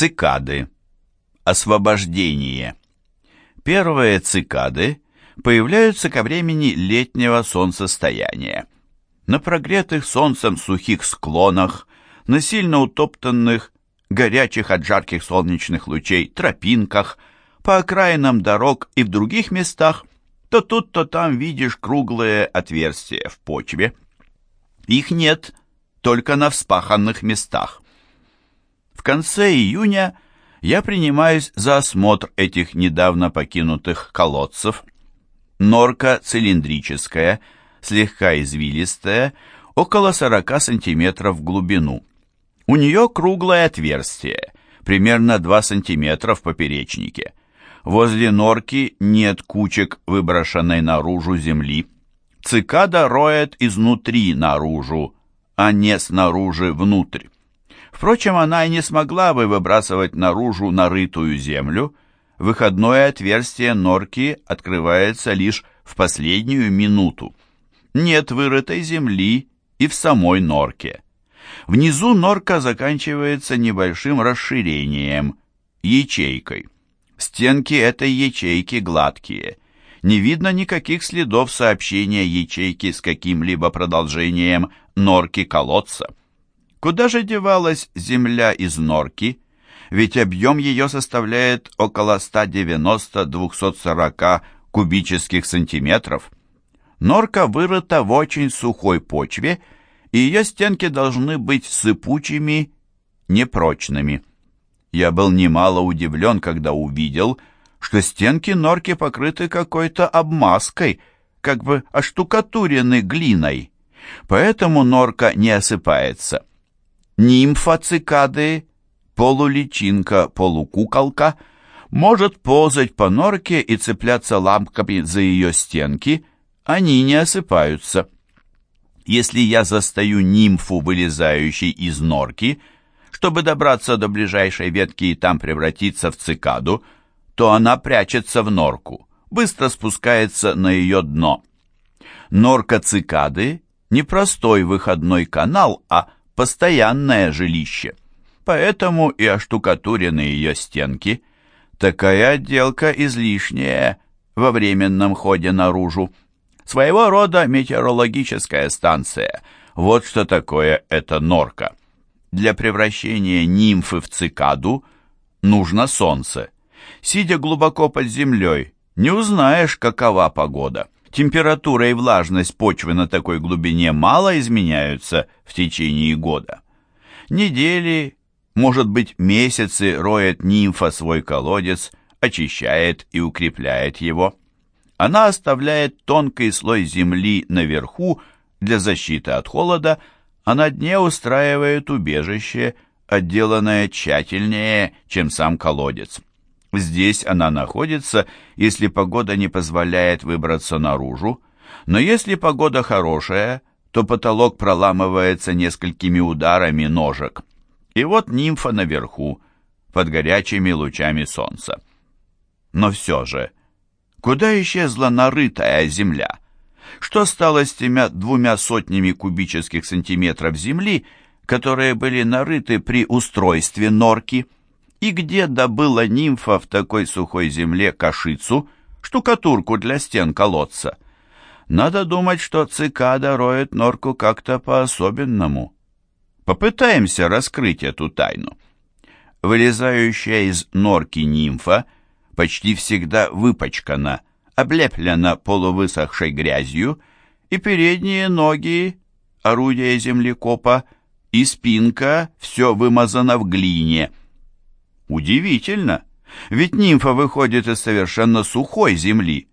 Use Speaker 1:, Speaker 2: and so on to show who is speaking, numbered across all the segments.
Speaker 1: Цикады. Освобождение. Первые цикады появляются ко времени летнего солнцестояния. На прогретых солнцем сухих склонах, на сильно утоптанных, горячих от жарких солнечных лучей тропинках, по окраинам дорог и в других местах, то тут, то там видишь круглые отверстия в почве. Их нет только на вспаханных местах. В конце июня я принимаюсь за осмотр этих недавно покинутых колодцев. Норка цилиндрическая, слегка извилистая, около 40 сантиметров в глубину. У нее круглое отверстие, примерно 2 сантиметра в поперечнике. Возле норки нет кучек выброшенной наружу земли. Цикада роет изнутри наружу, а не снаружи внутрь. Впрочем, она и не смогла бы выбрасывать наружу нарытую землю. Выходное отверстие норки открывается лишь в последнюю минуту. Нет вырытой земли и в самой норке. Внизу норка заканчивается небольшим расширением, ячейкой. Стенки этой ячейки гладкие. Не видно никаких следов сообщения ячейки с каким-либо продолжением норки колодца. Куда же девалась земля из норки? Ведь объем ее составляет около 190-240 кубических сантиметров. Норка вырыта в очень сухой почве, и ее стенки должны быть сыпучими, непрочными. Я был немало удивлен, когда увидел, что стенки норки покрыты какой-то обмазкой, как бы оштукатурены глиной. Поэтому норка не осыпается. Нимфа цикады, полуличинка-полукуколка, может ползать по норке и цепляться лампками за ее стенки, они не осыпаются. Если я застаю нимфу, вылезающей из норки, чтобы добраться до ближайшей ветки и там превратиться в цикаду, то она прячется в норку, быстро спускается на ее дно. Норка цикады — не простой выходной канал, а постоянное жилище. Поэтому и оштукатурены ее стенки. Такая отделка излишняя во временном ходе наружу. Своего рода метеорологическая станция. Вот что такое эта норка. Для превращения нимфы в цикаду нужно солнце. Сидя глубоко под землей, не узнаешь, какова погода. Температура и влажность почвы на такой глубине мало изменяются в течение года. Недели, может быть месяцы роет нимфа свой колодец, очищает и укрепляет его. Она оставляет тонкий слой земли наверху для защиты от холода, а на дне устраивает убежище, отделанное тщательнее, чем сам колодец. Здесь она находится, если погода не позволяет выбраться наружу, но если погода хорошая, то потолок проламывается несколькими ударами ножек. И вот нимфа наверху, под горячими лучами солнца. Но все же, куда исчезла нарытая земля? Что стало с теми двумя сотнями кубических сантиметров земли, которые были нарыты при устройстве норки? И где добыла нимфа в такой сухой земле кашицу, штукатурку для стен колодца? Надо думать, что цикада роет норку как-то по-особенному. Попытаемся раскрыть эту тайну. Вылезающая из норки нимфа почти всегда выпачкана, облеплена полувысохшей грязью, и передние ноги, орудие землекопа, и спинка все вымазано в глине – Удивительно, ведь нимфа выходит из совершенно сухой земли.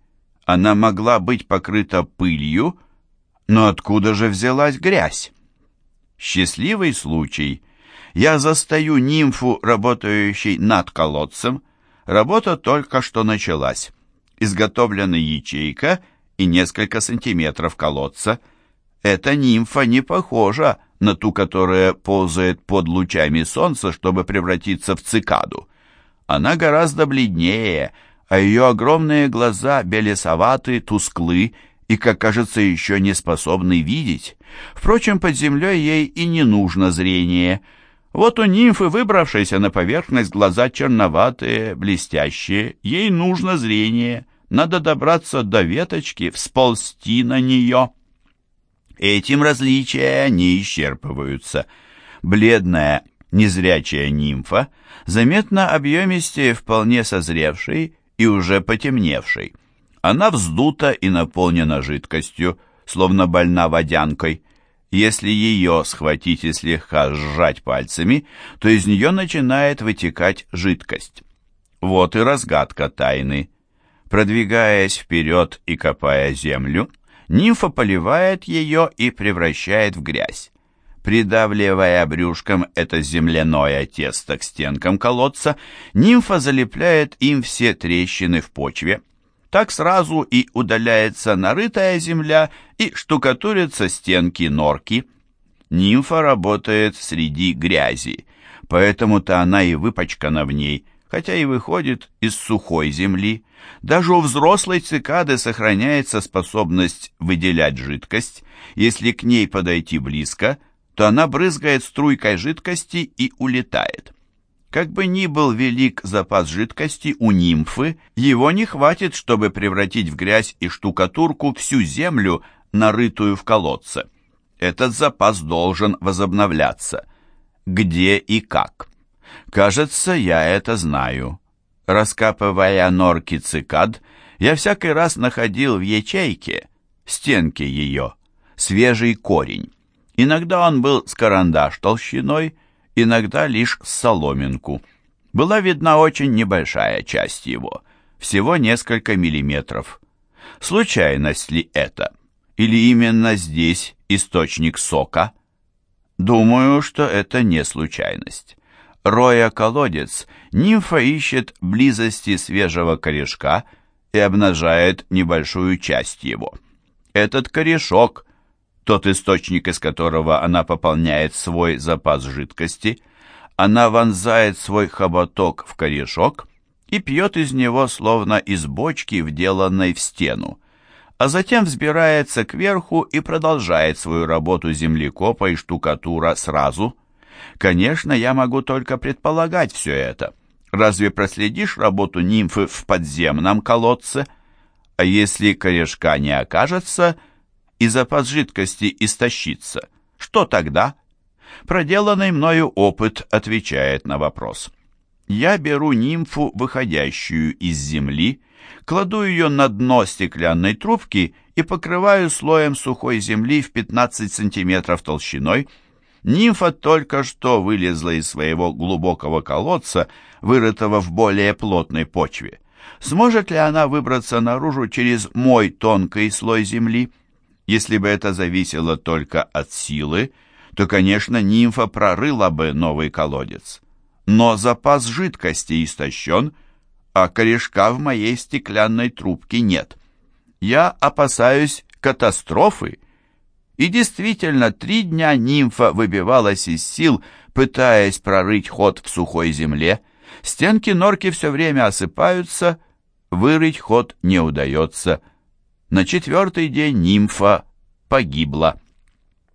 Speaker 1: Она могла быть покрыта пылью, но откуда же взялась грязь? Счастливый случай. Я застаю нимфу, работающей над колодцем. Работа только что началась. Изготовлена ячейка и несколько сантиметров колодца. Эта нимфа не похожа на ту, которая ползает под лучами солнца, чтобы превратиться в цикаду. Она гораздо бледнее, а ее огромные глаза белесоваты, тусклы и, как кажется, еще не способны видеть. Впрочем, под землей ей и не нужно зрение. Вот у нимфы, выбравшейся на поверхность, глаза черноватые, блестящие. Ей нужно зрение. Надо добраться до веточки, всползти на нее. Этим различия не исчерпываются. Бледная, незрячая нимфа заметно объемистее вполне созревшей и уже потемневшей. Она вздута и наполнена жидкостью, словно больна водянкой. Если ее схватить и слегка сжать пальцами, то из нее начинает вытекать жидкость. Вот и разгадка тайны. Продвигаясь вперед и копая землю, нимфа поливает ее и превращает в грязь. Придавливая брюшком это земляное тесто к стенкам колодца, нимфа залепляет им все трещины в почве. Так сразу и удаляется нарытая земля и штукатурятся стенки норки. Нимфа работает среди грязи, поэтому-то она и выпачкана в ней, хотя и выходит из сухой земли. Даже у взрослой цикады сохраняется способность выделять жидкость. Если к ней подойти близко, то она брызгает струйкой жидкости и улетает. Как бы ни был велик запас жидкости у нимфы, его не хватит, чтобы превратить в грязь и штукатурку всю землю, нарытую в колодце. Этот запас должен возобновляться. Где и как? Кажется, я это знаю. Раскапывая норки цикад, я всякий раз находил в ячейке, стенке ее, свежий корень. Иногда он был с карандаш толщиной, иногда лишь с соломинку. Была видна очень небольшая часть его, всего несколько миллиметров. Случайность ли это? Или именно здесь источник сока? Думаю, что это не случайность. Роя колодец, нимфа ищет близости свежего корешка и обнажает небольшую часть его. Этот корешок тот источник, из которого она пополняет свой запас жидкости, она вонзает свой хоботок в корешок и пьет из него словно из бочки, вделанной в стену, а затем взбирается кверху и продолжает свою работу землекопа и штукатура сразу. Конечно, я могу только предполагать все это. Разве проследишь работу нимфы в подземном колодце? А если корешка не окажется – и запас жидкости истощится, что тогда? Проделанный мною опыт отвечает на вопрос. Я беру нимфу, выходящую из земли, кладу ее на дно стеклянной трубки и покрываю слоем сухой земли в 15 сантиметров толщиной. Нимфа только что вылезла из своего глубокого колодца, вырытого в более плотной почве. Сможет ли она выбраться наружу через мой тонкий слой земли? Если бы это зависело только от силы, то, конечно, нимфа прорыла бы новый колодец. Но запас жидкости истощен, а корешка в моей стеклянной трубке нет. Я опасаюсь катастрофы. И действительно, три дня нимфа выбивалась из сил, пытаясь прорыть ход в сухой земле. Стенки норки все время осыпаются, вырыть ход не удается. На четвертый день нимфа погибла.